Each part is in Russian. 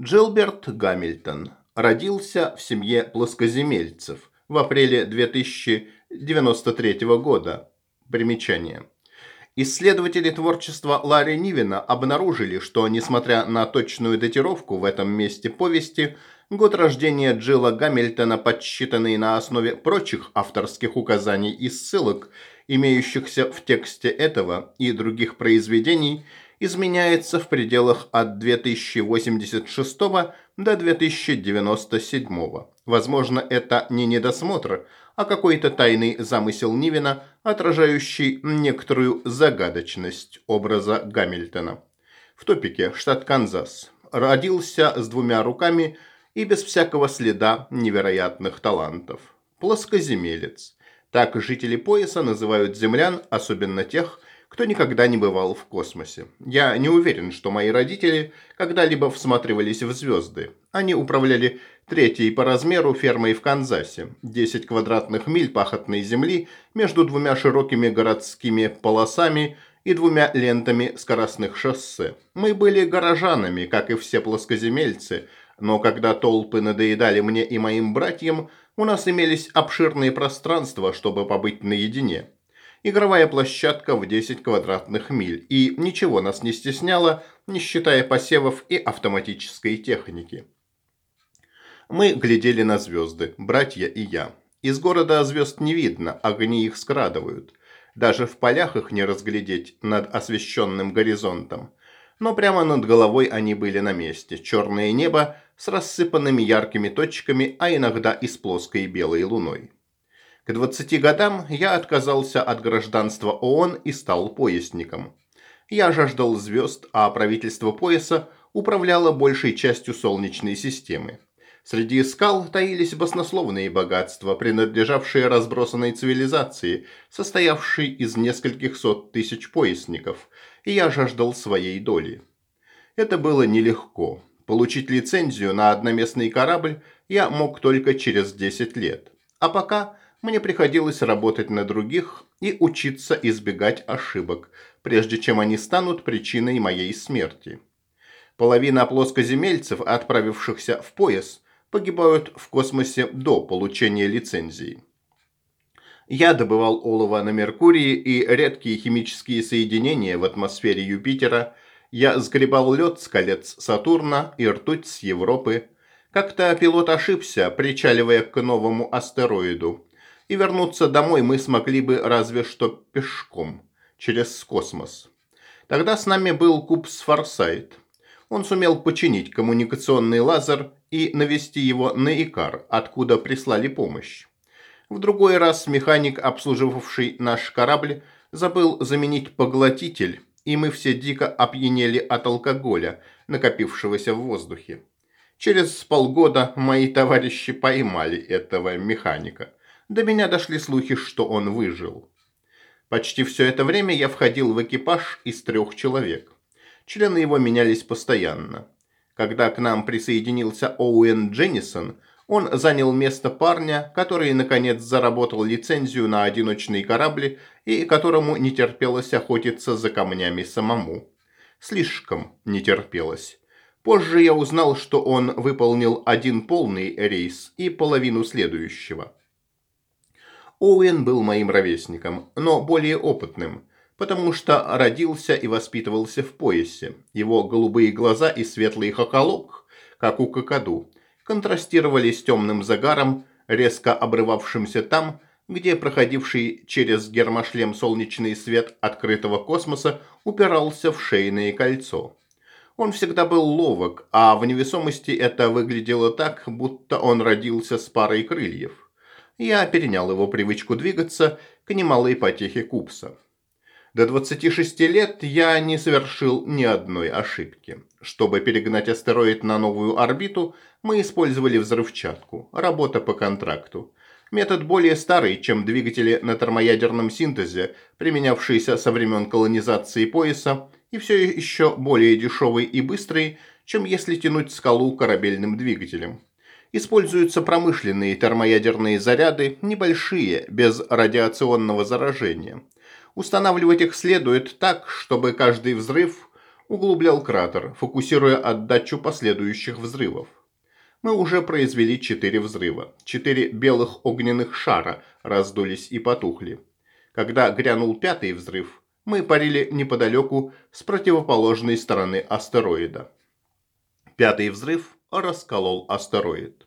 Джилберт Гамильтон родился в семье плоскоземельцев в апреле 2093 года. Примечание. Исследователи творчества Ларри Нивина обнаружили, что, несмотря на точную датировку в этом месте повести, год рождения Джилла Гамильтона, подсчитанный на основе прочих авторских указаний и ссылок, имеющихся в тексте этого и других произведений, изменяется в пределах от 2086 до 2097. Возможно, это не недосмотр, а какой-то тайный замысел Нивина, отражающий некоторую загадочность образа Гамильтона. В топике, штат Канзас. Родился с двумя руками и без всякого следа невероятных талантов. Плоскоземелец. Так жители пояса называют землян, особенно тех, кто никогда не бывал в космосе. Я не уверен, что мои родители когда-либо всматривались в звезды. Они управляли третьей по размеру фермой в Канзасе. 10 квадратных миль пахотной земли между двумя широкими городскими полосами и двумя лентами скоростных шоссе. Мы были горожанами, как и все плоскоземельцы, но когда толпы надоедали мне и моим братьям, у нас имелись обширные пространства, чтобы побыть наедине игровая площадка в 10 квадратных миль, и ничего нас не стесняло, не считая посевов и автоматической техники. Мы глядели на звезды, братья и я. Из города звезд не видно, огни их скрадывают. Даже в полях их не разглядеть над освещенным горизонтом. Но прямо над головой они были на месте. Черное небо с рассыпанными яркими точками, а иногда и с плоской белой луной. К 20 годам я отказался от гражданства ООН и стал поясником. Я жаждал звезд, а правительство пояса управляло большей частью Солнечной системы. Среди скал таились баснословные богатства, принадлежавшие разбросанной цивилизации, состоявшей из нескольких сот тысяч поясников, и я жаждал своей доли. Это было нелегко. Получить лицензию на одноместный корабль я мог только через 10 лет. А пока мне приходилось работать на других и учиться избегать ошибок, прежде чем они станут причиной моей смерти. Половина плоскоземельцев, отправившихся в пояс, погибают в космосе до получения лицензии. Я добывал олово на Меркурии и редкие химические соединения в атмосфере Юпитера. Я сгребал лед с колец Сатурна и ртуть с Европы. Как-то пилот ошибся, причаливая к новому астероиду и вернуться домой мы смогли бы разве что пешком, через космос. Тогда с нами был Купс Форсайт. Он сумел починить коммуникационный лазер и навести его на Икар, откуда прислали помощь. В другой раз механик, обслуживавший наш корабль, забыл заменить поглотитель, и мы все дико опьянели от алкоголя, накопившегося в воздухе. Через полгода мои товарищи поймали этого механика – до меня дошли слухи, что он выжил. Почти все это время я входил в экипаж из трех человек. Члены его менялись постоянно. Когда к нам присоединился Оуэн Дженнисон, он занял место парня, который, наконец, заработал лицензию на одиночные корабли и которому не терпелось охотиться за камнями самому. Слишком не терпелось. Позже я узнал, что он выполнил один полный рейс и половину следующего. Оуэн был моим ровесником, но более опытным, потому что родился и воспитывался в поясе. Его голубые глаза и светлый хохолок, как у кокоду, контрастировали с темным загаром, резко обрывавшимся там, где проходивший через гермошлем солнечный свет открытого космоса упирался в шейное кольцо. Он всегда был ловок, а в невесомости это выглядело так, будто он родился с парой крыльев я перенял его привычку двигаться к немалой потехе Купса. До 26 лет я не совершил ни одной ошибки. Чтобы перегнать астероид на новую орбиту, мы использовали взрывчатку, работа по контракту. Метод более старый, чем двигатели на термоядерном синтезе, применявшиеся со времен колонизации пояса, и все еще более дешевый и быстрый, чем если тянуть скалу корабельным двигателем. Используются промышленные термоядерные заряды, небольшие, без радиационного заражения. Устанавливать их следует так, чтобы каждый взрыв углублял кратер, фокусируя отдачу последующих взрывов. Мы уже произвели четыре взрыва. Четыре белых огненных шара раздулись и потухли. Когда грянул пятый взрыв, мы парили неподалеку с противоположной стороны астероида. Пятый взрыв расколол астероид.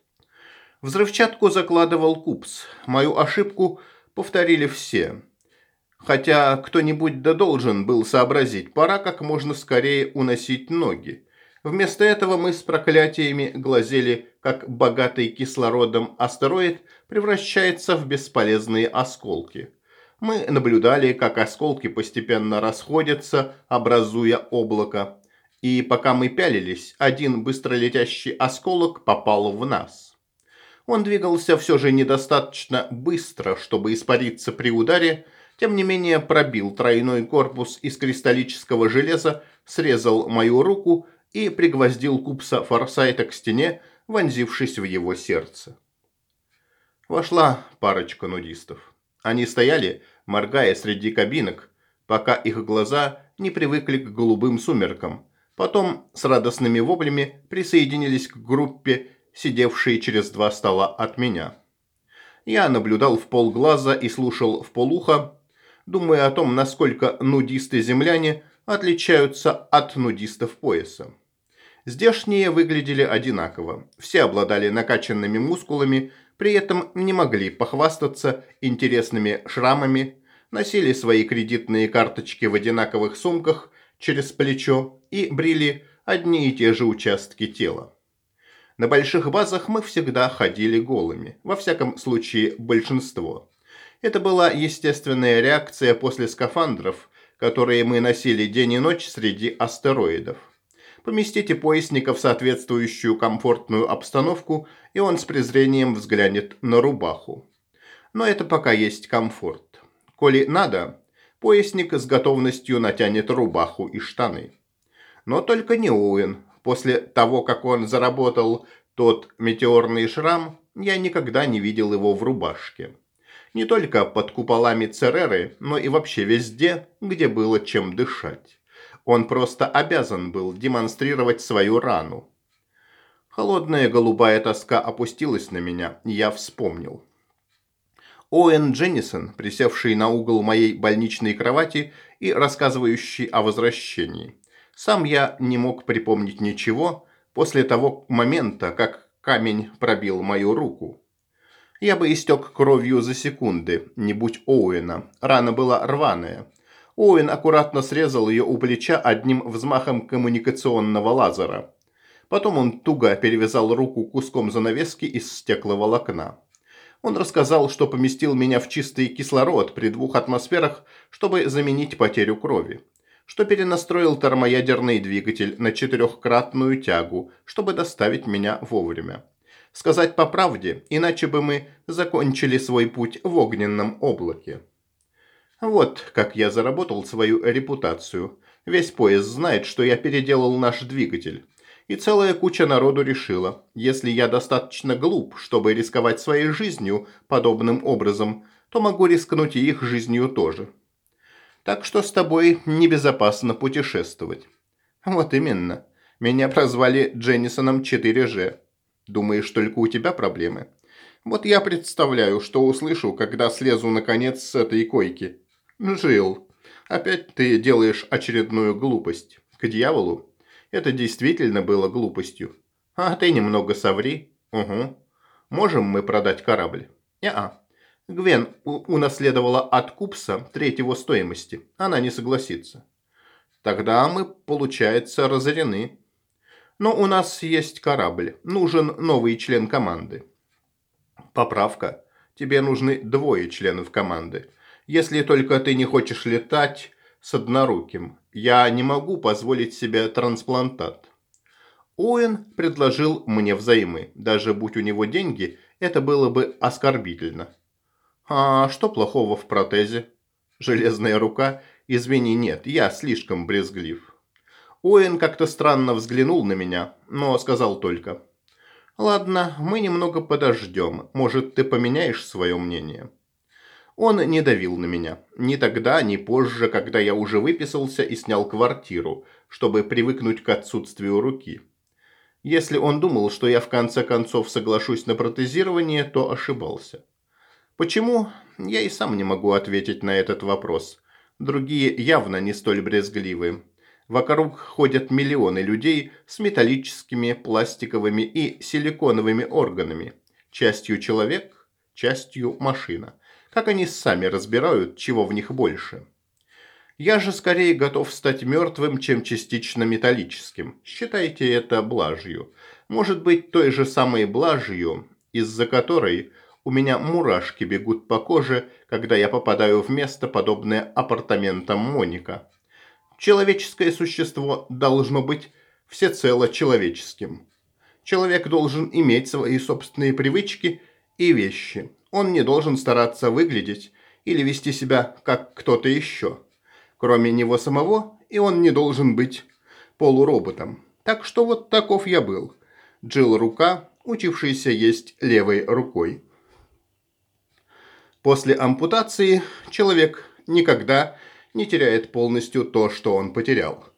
Взрывчатку закладывал Купс. Мою ошибку повторили все. Хотя кто-нибудь да должен был сообразить, пора как можно скорее уносить ноги. Вместо этого мы с проклятиями глазели, как богатый кислородом астероид превращается в бесполезные осколки. Мы наблюдали, как осколки постепенно расходятся, образуя облако. И пока мы пялились, один быстролетящий осколок попал в нас. Он двигался все же недостаточно быстро, чтобы испариться при ударе, тем не менее пробил тройной корпус из кристаллического железа, срезал мою руку и пригвоздил купса Форсайта к стене, вонзившись в его сердце. Вошла парочка нудистов. Они стояли, моргая среди кабинок, пока их глаза не привыкли к голубым сумеркам. Потом с радостными воплями присоединились к группе, сидевшей через два стола от меня. Я наблюдал в полглаза и слушал в полуха, думая о том, насколько нудисты-земляне отличаются от нудистов пояса. Здешние выглядели одинаково. Все обладали накачанными мускулами при этом не могли похвастаться интересными шрамами, носили свои кредитные карточки в одинаковых сумках через плечо и брили одни и те же участки тела. На больших базах мы всегда ходили голыми, во всяком случае большинство. Это была естественная реакция после скафандров, которые мы носили день и ночь среди астероидов. Поместите поясника в соответствующую комфортную обстановку, и он с презрением взглянет на рубаху. Но это пока есть комфорт. Коли надо, поясник с готовностью натянет рубаху и штаны. Но только не Оуэн. После того, как он заработал тот метеорный шрам, я никогда не видел его в рубашке. Не только под куполами Цереры, но и вообще везде, где было чем дышать. Он просто обязан был демонстрировать свою рану. Холодная голубая тоска опустилась на меня, и я вспомнил. Оуэн Дженнисон, присевший на угол моей больничной кровати и рассказывающий о возвращении. Сам я не мог припомнить ничего после того момента, как камень пробил мою руку. Я бы истек кровью за секунды, не будь Оуэна. Рана была рваная. Оуэн аккуратно срезал ее у плеча одним взмахом коммуникационного лазера. Потом он туго перевязал руку куском занавески из стекловолокна. Он рассказал, что поместил меня в чистый кислород при двух атмосферах, чтобы заменить потерю крови. Что перенастроил термоядерный двигатель на четырехкратную тягу, чтобы доставить меня вовремя. Сказать по правде, иначе бы мы закончили свой путь в огненном облаке. Вот как я заработал свою репутацию. Весь поезд знает, что я переделал наш двигатель. И целая куча народу решила, если я достаточно глуп, чтобы рисковать своей жизнью подобным образом, то могу рискнуть и их жизнью тоже. Так что с тобой небезопасно путешествовать. Вот именно. Меня прозвали Дженнисоном 4G. Думаешь, только у тебя проблемы? Вот я представляю, что услышу, когда слезу наконец с этой койки. «Жил, опять ты делаешь очередную глупость. К дьяволу. Это действительно было глупостью. А ты немного соври. Угу. Можем мы продать корабль? Не-а. Гвен унаследовала от Купса треть его стоимости. Она не согласится. Тогда мы, получается, разорены. Но у нас есть корабль. Нужен новый член команды. Поправка. Тебе нужны двое членов команды. Если только ты не хочешь летать с одноруким. Я не могу позволить себе трансплантат. Оуэн предложил мне взаймы. Даже будь у него деньги, это было бы оскорбительно. А что плохого в протезе? Железная рука? Извини, нет, я слишком брезглив. Оуэн как-то странно взглянул на меня, но сказал только. Ладно, мы немного подождем. Может, ты поменяешь свое мнение? Он не давил на меня. Ни тогда, ни позже, когда я уже выписался и снял квартиру, чтобы привыкнуть к отсутствию руки. Если он думал, что я в конце концов соглашусь на протезирование, то ошибался. Почему? Я и сам не могу ответить на этот вопрос. Другие явно не столь брезгливы. Вокруг ходят миллионы людей с металлическими, пластиковыми и силиконовыми органами. Частью человек, частью машина. Как они сами разбирают, чего в них больше? Я же скорее готов стать мертвым, чем частично металлическим. Считайте это блажью. Может быть, той же самой блажью, из-за которой у меня мурашки бегут по коже, когда я попадаю в место, подобное апартаментам Моника. Человеческое существо должно быть всецело человеческим. Человек должен иметь свои собственные привычки и вещи. Он не должен стараться выглядеть или вести себя как кто-то еще. Кроме него самого, и он не должен быть полуроботом. Так что вот таков я был. Джилл рука, учившийся есть левой рукой. После ампутации человек никогда не теряет полностью то, что он потерял.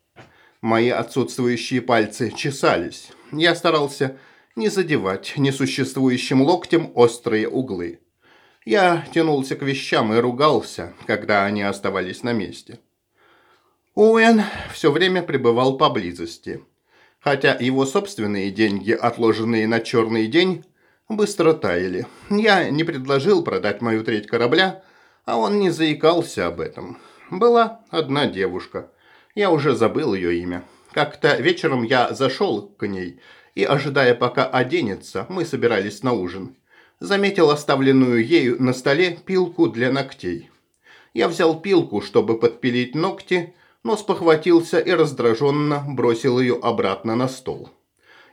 Мои отсутствующие пальцы чесались. Я старался не задевать несуществующим локтем острые углы. Я тянулся к вещам и ругался, когда они оставались на месте. Уэн все время пребывал поблизости. Хотя его собственные деньги, отложенные на черный день, быстро таяли. Я не предложил продать мою треть корабля, а он не заикался об этом. Была одна девушка. Я уже забыл ее имя. Как-то вечером я зашел к ней и, ожидая пока оденется, мы собирались на ужин. Заметил оставленную ею на столе пилку для ногтей. Я взял пилку, чтобы подпилить ногти, но спохватился и раздраженно бросил ее обратно на стол.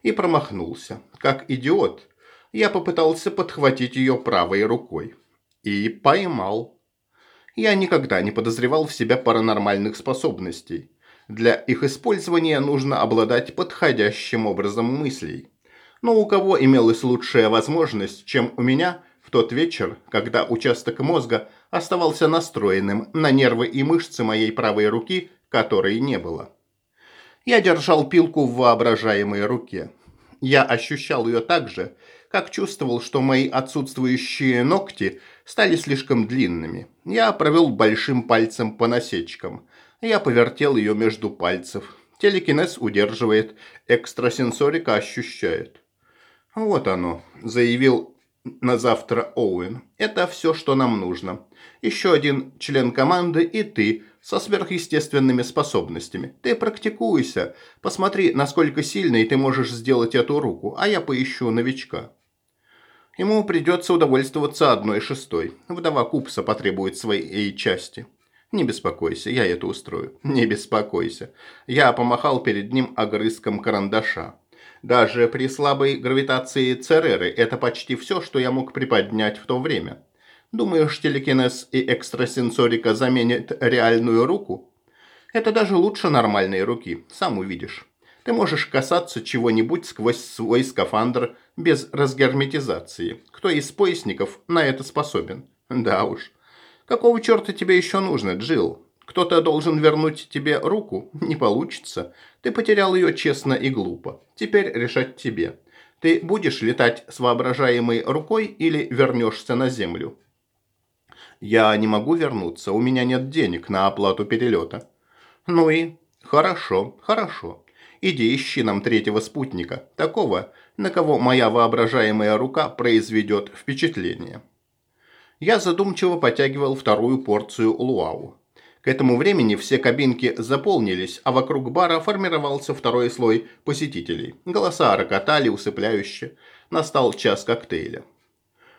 И промахнулся. Как идиот, я попытался подхватить ее правой рукой. И поймал. Я никогда не подозревал в себя паранормальных способностей. Для их использования нужно обладать подходящим образом мыслей. Но у кого имелась лучшая возможность, чем у меня в тот вечер, когда участок мозга оставался настроенным на нервы и мышцы моей правой руки, которой не было. Я держал пилку в воображаемой руке. Я ощущал ее так же, как чувствовал, что мои отсутствующие ногти стали слишком длинными. Я провел большим пальцем по насечкам. Я повертел ее между пальцев. Телекинез удерживает, экстрасенсорика ощущает. «Вот оно», – заявил на завтра Оуэн. «Это все, что нам нужно. Еще один член команды и ты со сверхъестественными способностями. Ты практикуйся. Посмотри, насколько сильной ты можешь сделать эту руку, а я поищу новичка». Ему придется удовольствоваться одной шестой. Вдова Купса потребует своей части. Не беспокойся, я это устрою. Не беспокойся. Я помахал перед ним огрызком карандаша. Даже при слабой гравитации Цереры это почти все, что я мог приподнять в то время. Думаешь, телекинез и экстрасенсорика заменят реальную руку? Это даже лучше нормальной руки, сам увидишь. Ты можешь касаться чего-нибудь сквозь свой скафандр без разгерметизации. Кто из поясников на это способен? Да уж. Какого черта тебе еще нужно, Джилл? Кто-то должен вернуть тебе руку? Не получится. Ты потерял ее честно и глупо. Теперь решать тебе. Ты будешь летать с воображаемой рукой или вернешься на землю? Я не могу вернуться, у меня нет денег на оплату перелета. Ну и? Хорошо, хорошо. Иди ищи нам третьего спутника, такого, на кого моя воображаемая рука произведет впечатление. Я задумчиво потягивал вторую порцию луау. К этому времени все кабинки заполнились, а вокруг бара формировался второй слой посетителей. Голоса рокотали усыпляюще. Настал час коктейля.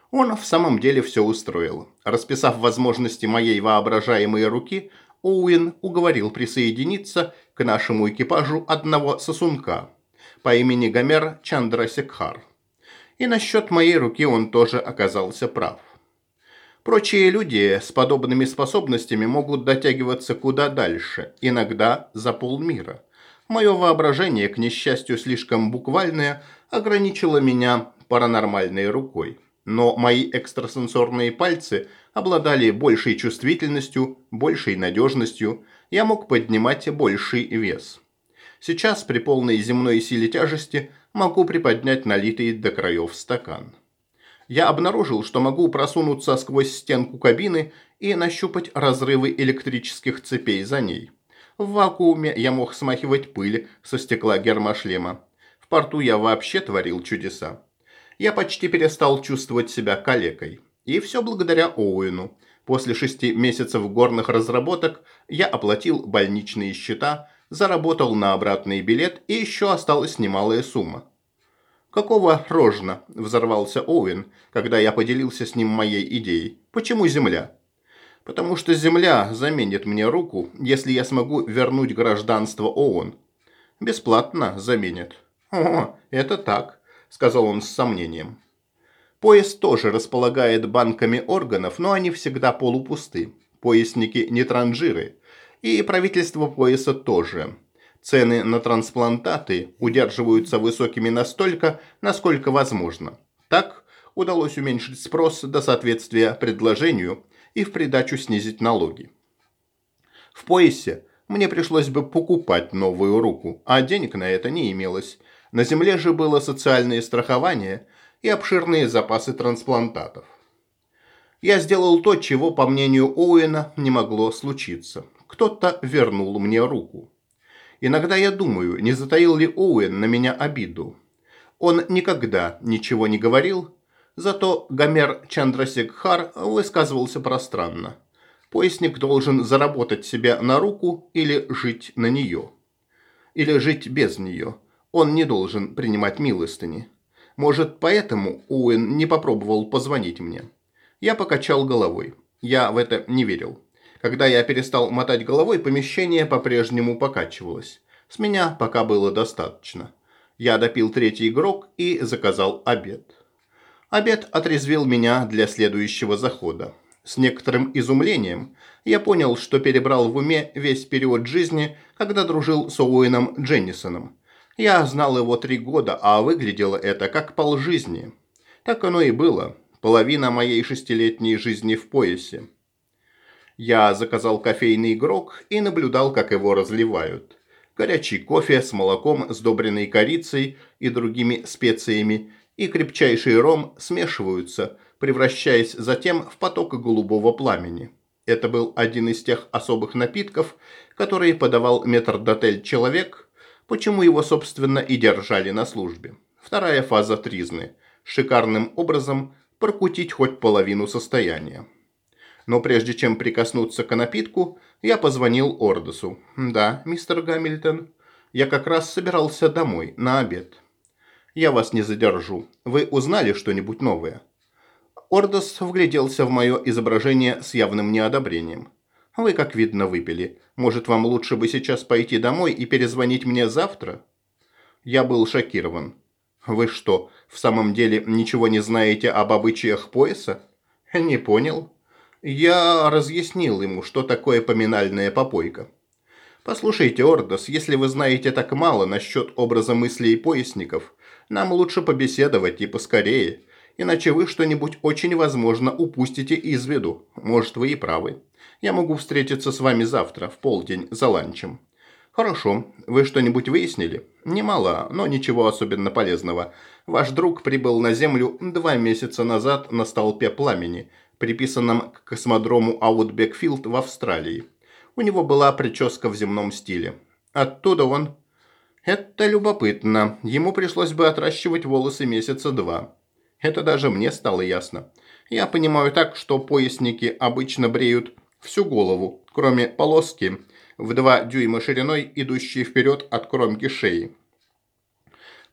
Он в самом деле все устроил. Расписав возможности моей воображаемой руки, Оуэн уговорил присоединиться к нашему экипажу одного сосунка по имени Гомер Чандрасекхар. И насчет моей руки он тоже оказался прав. Прочие люди с подобными способностями могут дотягиваться куда дальше, иногда за полмира. Мое воображение, к несчастью слишком буквальное, ограничило меня паранормальной рукой. Но мои экстрасенсорные пальцы обладали большей чувствительностью, большей надежностью, я мог поднимать больший вес. Сейчас при полной земной силе тяжести могу приподнять налитый до краев стакан. Я обнаружил, что могу просунуться сквозь стенку кабины и нащупать разрывы электрических цепей за ней. В вакууме я мог смахивать пыль со стекла гермошлема. В порту я вообще творил чудеса. Я почти перестал чувствовать себя калекой. И все благодаря Оуэну. После шести месяцев горных разработок я оплатил больничные счета, заработал на обратный билет и еще осталась немалая сумма. «Какого рожна?» – взорвался Оуэн, когда я поделился с ним моей идеей. «Почему Земля?» «Потому что Земля заменит мне руку, если я смогу вернуть гражданство ООН». «Бесплатно заменит». «О, это так», – сказал он с сомнением. Пояс тоже располагает банками органов, но они всегда полупусты. Поясники не транжиры. И правительство пояса тоже. Цены на трансплантаты удерживаются высокими настолько, насколько возможно. Так удалось уменьшить спрос до соответствия предложению и в придачу снизить налоги. В поясе мне пришлось бы покупать новую руку, а денег на это не имелось. На земле же было социальное страхование и обширные запасы трансплантатов. Я сделал то, чего, по мнению Оуэна, не могло случиться. Кто-то вернул мне руку. Иногда я думаю, не затаил ли Оуэн на меня обиду. Он никогда ничего не говорил, зато Гомер Чандрасекхар высказывался пространно. Поясник должен заработать себе на руку или жить на нее. Или жить без нее. Он не должен принимать милостыни. Может, поэтому Оуэн не попробовал позвонить мне. Я покачал головой. Я в это не верил. Когда я перестал мотать головой, помещение по-прежнему покачивалось. С меня пока было достаточно. Я допил третий игрок и заказал обед. Обед отрезвил меня для следующего захода. С некоторым изумлением я понял, что перебрал в уме весь период жизни, когда дружил с Оуэном Дженнисоном. Я знал его три года, а выглядело это как полжизни. Так оно и было. Половина моей шестилетней жизни в поясе. Я заказал кофейный игрок и наблюдал, как его разливают. Горячий кофе с молоком, сдобренный корицей и другими специями, и крепчайший ром смешиваются, превращаясь затем в поток голубого пламени. Это был один из тех особых напитков, которые подавал метрдотель человек, почему его, собственно, и держали на службе. Вторая фаза тризны. Шикарным образом прокутить хоть половину состояния но прежде чем прикоснуться к напитку, я позвонил Ордосу. «Да, мистер Гамильтон, я как раз собирался домой, на обед». «Я вас не задержу. Вы узнали что-нибудь новое?» Ордос вгляделся в мое изображение с явным неодобрением. «Вы, как видно, выпили. Может, вам лучше бы сейчас пойти домой и перезвонить мне завтра?» Я был шокирован. «Вы что, в самом деле ничего не знаете об обычаях пояса?» «Не понял». Я разъяснил ему, что такое поминальная попойка. Послушайте, Ордос, если вы знаете так мало насчет образа мыслей поясников, нам лучше побеседовать и поскорее, иначе вы что-нибудь очень возможно упустите из виду. Может, вы и правы. Я могу встретиться с вами завтра, в полдень, за ланчем. Хорошо. Вы что-нибудь выяснили? Немало, но ничего особенно полезного. Ваш друг прибыл на Землю два месяца назад на столпе пламени – приписанном к космодрому Аутбекфилд в Австралии. У него была прическа в земном стиле. Оттуда он... Это любопытно. Ему пришлось бы отращивать волосы месяца два. Это даже мне стало ясно. Я понимаю так, что поясники обычно бреют всю голову, кроме полоски в два дюйма шириной, идущей вперед от кромки шеи.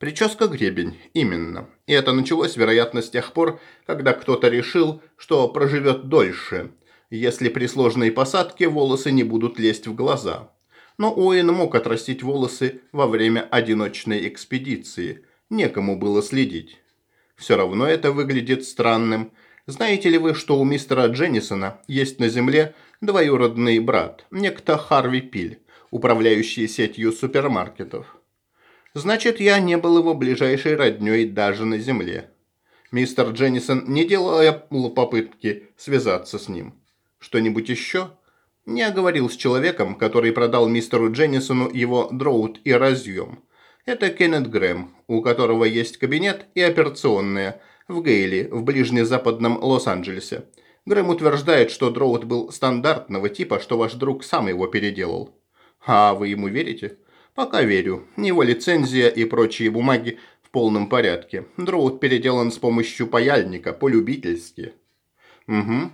Прическа гребень, именно. И это началось, вероятно, с тех пор, когда кто-то решил, что проживет дольше, если при сложной посадке волосы не будут лезть в глаза. Но Уэйн мог отрастить волосы во время одиночной экспедиции. Некому было следить. Все равно это выглядит странным. Знаете ли вы, что у мистера Дженнисона есть на Земле двоюродный брат, некто Харви Пиль, управляющий сетью супермаркетов? Значит, я не был его ближайшей роднёй даже на земле. Мистер Дженнисон не делал попытки связаться с ним. Что-нибудь еще? Не говорил с человеком, который продал мистеру Дженнисону его дроут и разъем. Это Кеннет Грэм, у которого есть кабинет и операционная в Гейли, в ближнезападном Лос-Анджелесе. Грэм утверждает, что дроут был стандартного типа, что ваш друг сам его переделал. А вы ему верите? Пока верю. Его лицензия и прочие бумаги в полном порядке. Дроут переделан с помощью паяльника, по-любительски. Угу.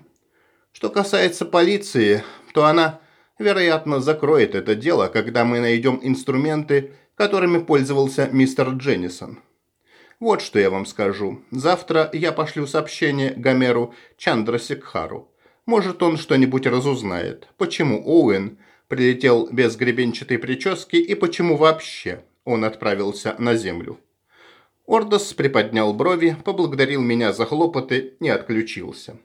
Что касается полиции, то она, вероятно, закроет это дело, когда мы найдем инструменты, которыми пользовался мистер Дженнисон. Вот что я вам скажу. Завтра я пошлю сообщение Гомеру Чандрасикхару. Может, он что-нибудь разузнает. Почему Оуэн прилетел без гребенчатой прически и почему вообще он отправился на землю. Ордос приподнял брови, поблагодарил меня за хлопоты и отключился.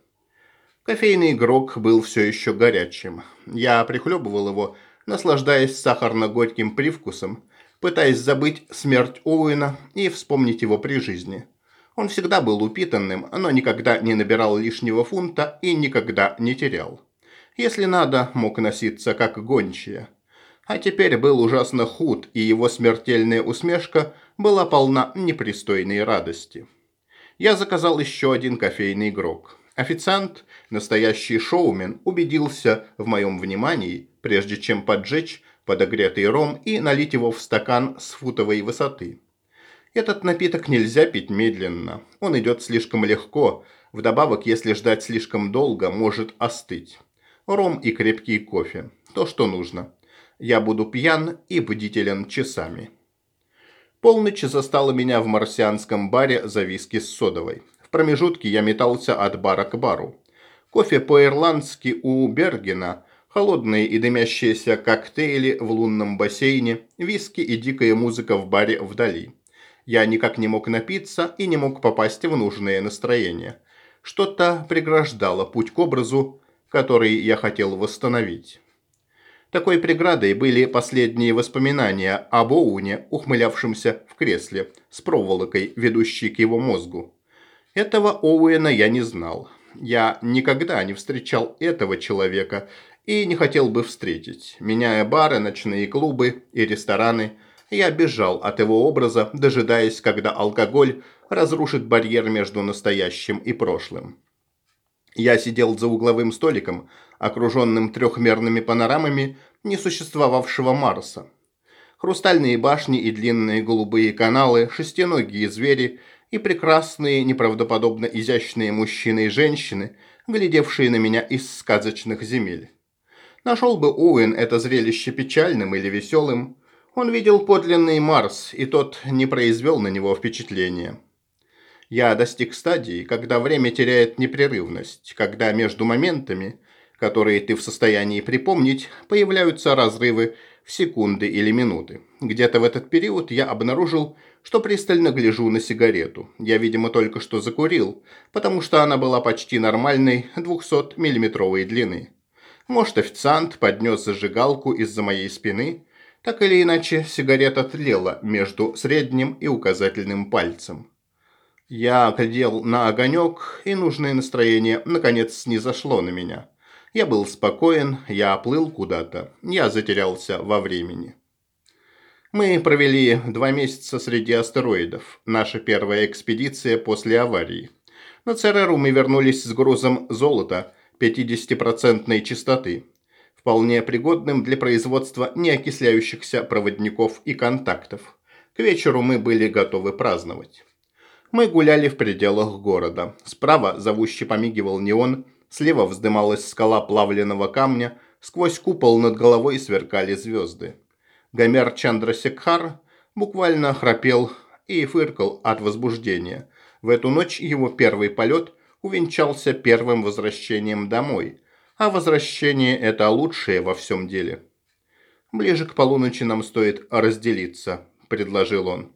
Кофейный игрок был все еще горячим. Я прихлебывал его, наслаждаясь сахарно-горьким привкусом, пытаясь забыть смерть Оуэна и вспомнить его при жизни. Он всегда был упитанным, но никогда не набирал лишнего фунта и никогда не терял. Если надо, мог носиться как гончая. А теперь был ужасно худ, и его смертельная усмешка была полна непристойной радости. Я заказал еще один кофейный игрок. Официант, настоящий шоумен, убедился в моем внимании, прежде чем поджечь подогретый ром и налить его в стакан с футовой высоты. Этот напиток нельзя пить медленно, он идет слишком легко, вдобавок, если ждать слишком долго, может остыть. Ром и крепкий кофе, то, что нужно. Я буду пьян и бдителен часами. Полночь застала меня в марсианском баре за виски с содовой промежутке я метался от бара к бару. Кофе по-ирландски у Бергена, холодные и дымящиеся коктейли в лунном бассейне, виски и дикая музыка в баре вдали. Я никак не мог напиться и не мог попасть в нужное настроение. Что-то преграждало путь к образу, который я хотел восстановить. Такой преградой были последние воспоминания об Оуне, ухмылявшемся в кресле, с проволокой, ведущей к его мозгу. Этого Оуэна я не знал. Я никогда не встречал этого человека и не хотел бы встретить. Меняя бары, ночные клубы и рестораны, я бежал от его образа, дожидаясь, когда алкоголь разрушит барьер между настоящим и прошлым. Я сидел за угловым столиком, окруженным трехмерными панорамами несуществовавшего Марса. Хрустальные башни и длинные голубые каналы, шестиногие звери – и прекрасные, неправдоподобно изящные мужчины и женщины, глядевшие на меня из сказочных земель. Нашел бы Оуэн это зрелище печальным или веселым, он видел подлинный Марс, и тот не произвел на него впечатления. Я достиг стадии, когда время теряет непрерывность, когда между моментами, которые ты в состоянии припомнить, появляются разрывы в секунды или минуты. Где-то в этот период я обнаружил, что пристально гляжу на сигарету. Я, видимо, только что закурил, потому что она была почти нормальной 200-миллиметровой длины. Может, официант поднес зажигалку из-за моей спины. Так или иначе, сигарета тлела между средним и указательным пальцем. Я глядел на огонек, и нужное настроение наконец снизошло на меня. Я был спокоен, я оплыл куда-то, я затерялся во времени. Мы провели два месяца среди астероидов. Наша первая экспедиция после аварии. На Цереру мы вернулись с грузом золота 50% чистоты, вполне пригодным для производства неокисляющихся проводников и контактов. К вечеру мы были готовы праздновать. Мы гуляли в пределах города. Справа зовуще помигивал неон, слева вздымалась скала плавленного камня, сквозь купол над головой сверкали звезды. Гомер Чандрасекхар буквально храпел и фыркал от возбуждения. В эту ночь его первый полет увенчался первым возвращением домой, а возвращение – это лучшее во всем деле. «Ближе к полуночи нам стоит разделиться», – предложил он.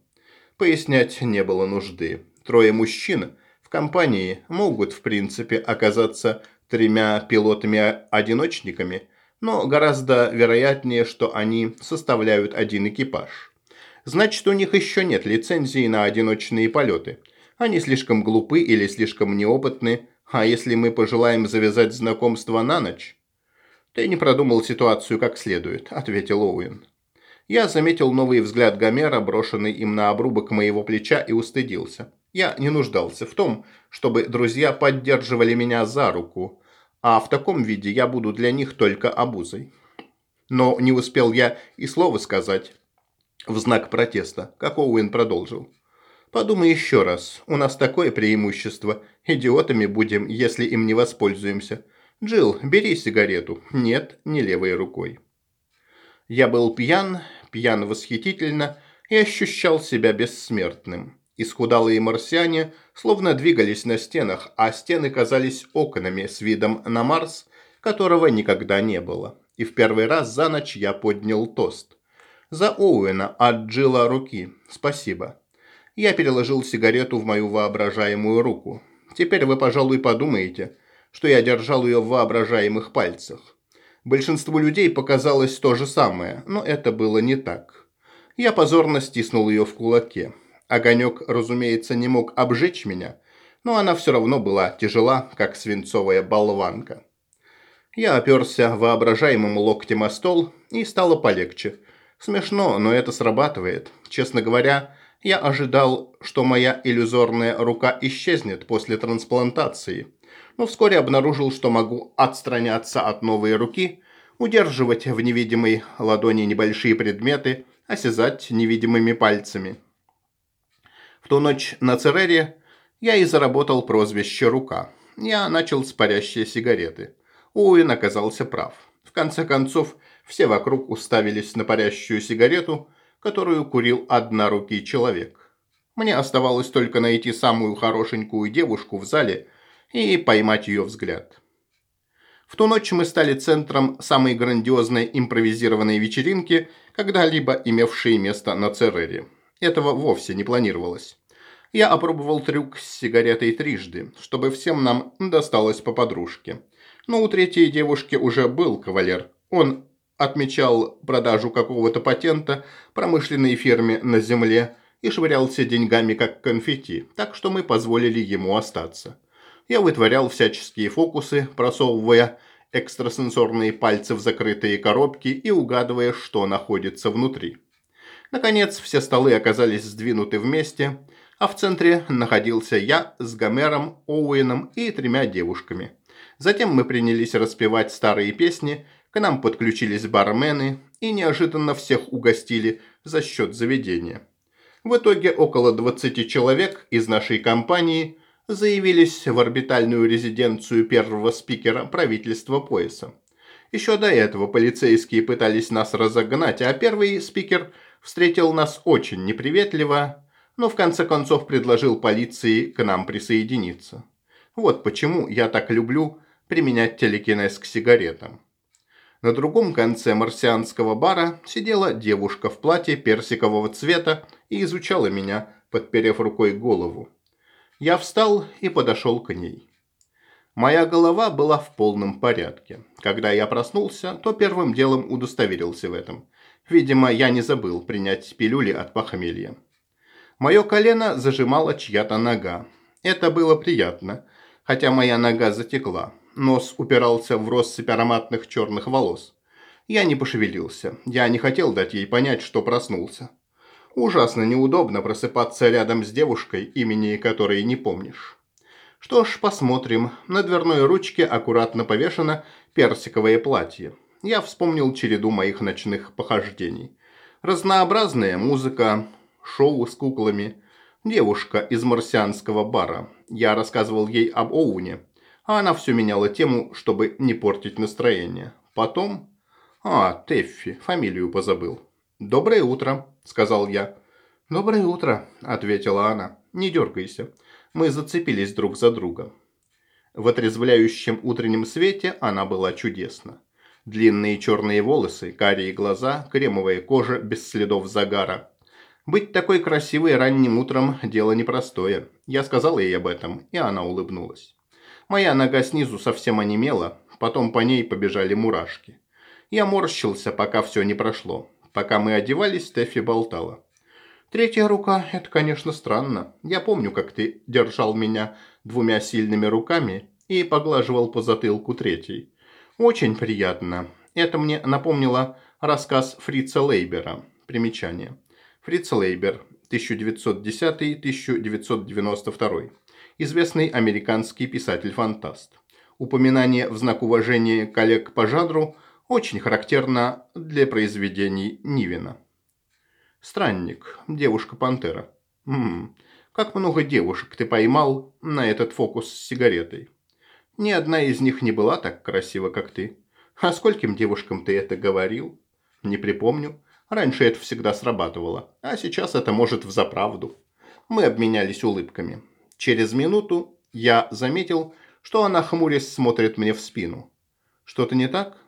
Пояснять не было нужды. Трое мужчин в компании могут, в принципе, оказаться тремя пилотами-одиночниками – но гораздо вероятнее, что они составляют один экипаж. Значит, у них еще нет лицензии на одиночные полеты. Они слишком глупы или слишком неопытны, а если мы пожелаем завязать знакомство на ночь? Ты не продумал ситуацию как следует, ответил Оуэн. Я заметил новый взгляд Гомера, брошенный им на обрубок моего плеча, и устыдился. Я не нуждался в том, чтобы друзья поддерживали меня за руку, а в таком виде я буду для них только обузой. Но не успел я и слова сказать в знак протеста, как Оуэн продолжил. Подумай еще раз. У нас такое преимущество. Идиотами будем, если им не воспользуемся. Джилл, бери сигарету. Нет, не левой рукой. Я был пьян, пьян восхитительно и ощущал себя бессмертным. Исхудалые марсиане словно двигались на стенах, а стены казались окнами с видом на Марс, которого никогда не было. И в первый раз за ночь я поднял тост. За Оуэна от Джилла руки. Спасибо. Я переложил сигарету в мою воображаемую руку. Теперь вы, пожалуй, подумаете, что я держал ее в воображаемых пальцах. Большинству людей показалось то же самое, но это было не так. Я позорно стиснул ее в кулаке. Огонек, разумеется, не мог обжечь меня, но она все равно была тяжела, как свинцовая болванка. Я оперся воображаемым локтем о стол, и стало полегче. Смешно, но это срабатывает. Честно говоря, я ожидал, что моя иллюзорная рука исчезнет после трансплантации, но вскоре обнаружил, что могу отстраняться от новой руки, удерживать в невидимой ладони небольшие предметы, осязать невидимыми пальцами. В ту ночь на Церере я и заработал прозвище «Рука». Я начал с парящей сигареты. Уин оказался прав. В конце концов, все вокруг уставились на парящую сигарету – которую курил однорукий человек. Мне оставалось только найти самую хорошенькую девушку в зале и поймать ее взгляд. В ту ночь мы стали центром самой грандиозной импровизированной вечеринки, когда-либо имевшей место на Церере. Этого вовсе не планировалось. Я опробовал трюк с сигаретой трижды, чтобы всем нам досталось по подружке. Но у третьей девушки уже был кавалер. Он отмечал продажу какого-то патента промышленной фирме на земле и швырялся деньгами как конфетти, так что мы позволили ему остаться. Я вытворял всяческие фокусы, просовывая экстрасенсорные пальцы в закрытые коробки и угадывая, что находится внутри. Наконец, все столы оказались сдвинуты вместе, а в центре находился я с Гомером, Оуэном и тремя девушками. Затем мы принялись распевать старые песни – к нам подключились бармены и неожиданно всех угостили за счет заведения. В итоге около 20 человек из нашей компании заявились в орбитальную резиденцию первого спикера правительства пояса. Еще до этого полицейские пытались нас разогнать, а первый спикер встретил нас очень неприветливо, но в конце концов предложил полиции к нам присоединиться. Вот почему я так люблю применять телекинез к сигаретам. На другом конце марсианского бара сидела девушка в платье персикового цвета и изучала меня, подперев рукой голову. Я встал и подошел к ней. Моя голова была в полном порядке. Когда я проснулся, то первым делом удостоверился в этом. Видимо, я не забыл принять пилюли от похмелья. Мое колено зажимала чья-то нога. Это было приятно, хотя моя нога затекла. Нос упирался в россыпь ароматных черных волос. Я не пошевелился. Я не хотел дать ей понять, что проснулся. Ужасно неудобно просыпаться рядом с девушкой, имени которой не помнишь. Что ж, посмотрим. На дверной ручке аккуратно повешено персиковое платье. Я вспомнил череду моих ночных похождений. Разнообразная музыка, шоу с куклами, девушка из марсианского бара. Я рассказывал ей об Оуне а она все меняла тему, чтобы не портить настроение. Потом... А, Теффи, фамилию позабыл. «Доброе утро», – сказал я. «Доброе утро», – ответила она. «Не дергайся. Мы зацепились друг за друга». В отрезвляющем утреннем свете она была чудесна. Длинные черные волосы, карие глаза, кремовая кожа без следов загара. Быть такой красивой ранним утром – дело непростое. Я сказал ей об этом, и она улыбнулась. Моя нога снизу совсем онемела, потом по ней побежали мурашки. Я морщился, пока все не прошло. Пока мы одевались, Стефи болтала. Третья рука – это, конечно, странно. Я помню, как ты держал меня двумя сильными руками и поглаживал по затылку третьей. Очень приятно. Это мне напомнило рассказ Фрица Лейбера. Примечание. Фриц Лейбер, 1910-1992. Известный американский писатель-фантаст. Упоминание в знак уважения коллег по жанру очень характерно для произведений Нивина. Странник, девушка-пантера. Ммм, как много девушек ты поймал на этот фокус с сигаретой. Ни одна из них не была так красива, как ты. А скольким девушкам ты это говорил? Не припомню. Раньше это всегда срабатывало, а сейчас это может взаправду. Мы обменялись улыбками. Через минуту я заметил, что она хмурясь смотрит мне в спину. Что-то не так?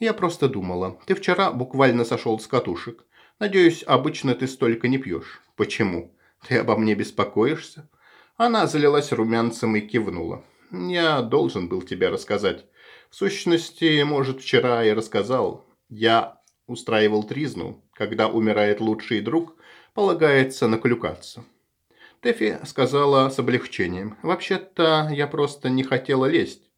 Я просто думала. Ты вчера буквально сошел с катушек. Надеюсь, обычно ты столько не пьешь. Почему? Ты обо мне беспокоишься? Она залилась румянцем и кивнула. Я должен был тебе рассказать. В сущности, может, вчера и рассказал. Я устраивал тризну. Когда умирает лучший друг, полагается наклюкаться. Тэфи сказала с облегчением. «Вообще-то я просто не хотела лезть.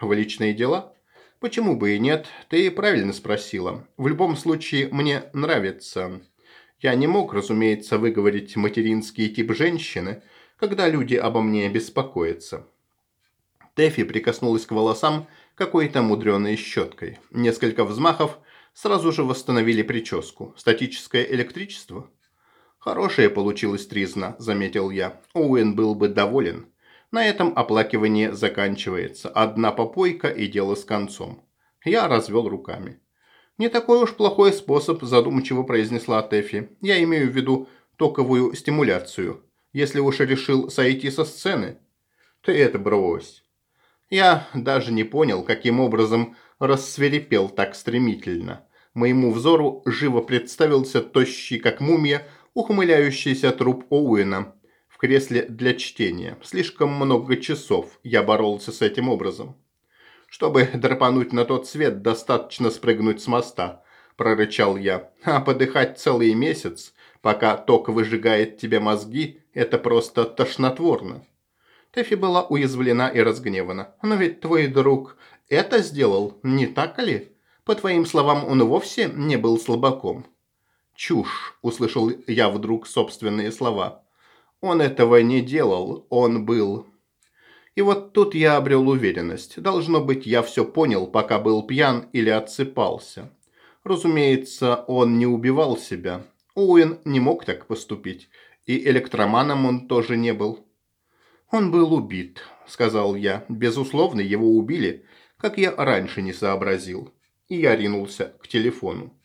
В личные дела?» Почему бы и нет? Ты правильно спросила. В любом случае, мне нравится. Я не мог, разумеется, выговорить материнский тип женщины, когда люди обо мне беспокоятся. Тэфи прикоснулась к волосам какой-то мудреной щеткой. Несколько взмахов сразу же восстановили прическу. Статическое электричество? Хорошая получилась тризна, заметил я. Уэн был бы доволен. На этом оплакивание заканчивается. Одна попойка и дело с концом. Я развел руками. «Не такой уж плохой способ», – задумчиво произнесла Тэфи. «Я имею в виду токовую стимуляцию. Если уж решил сойти со сцены, ты это брось». Я даже не понял, каким образом рассверепел так стремительно. Моему взору живо представился тощий, как мумия, ухмыляющийся труп Оуэна, в кресле для чтения. Слишком много часов я боролся с этим образом. Чтобы драпануть на тот свет, достаточно спрыгнуть с моста, прорычал я. А подыхать целый месяц, пока ток выжигает тебе мозги, это просто тошнотворно. Тэфи была уязвлена и разгневана. Но ведь твой друг это сделал, не так ли? По твоим словам, он вовсе не был слабаком. Чушь, услышал я вдруг собственные слова. Он этого не делал, он был... И вот тут я обрел уверенность. Должно быть, я все понял, пока был пьян или отсыпался. Разумеется, он не убивал себя. Уин не мог так поступить. И электроманом он тоже не был. «Он был убит», — сказал я. «Безусловно, его убили, как я раньше не сообразил». И я ринулся к телефону.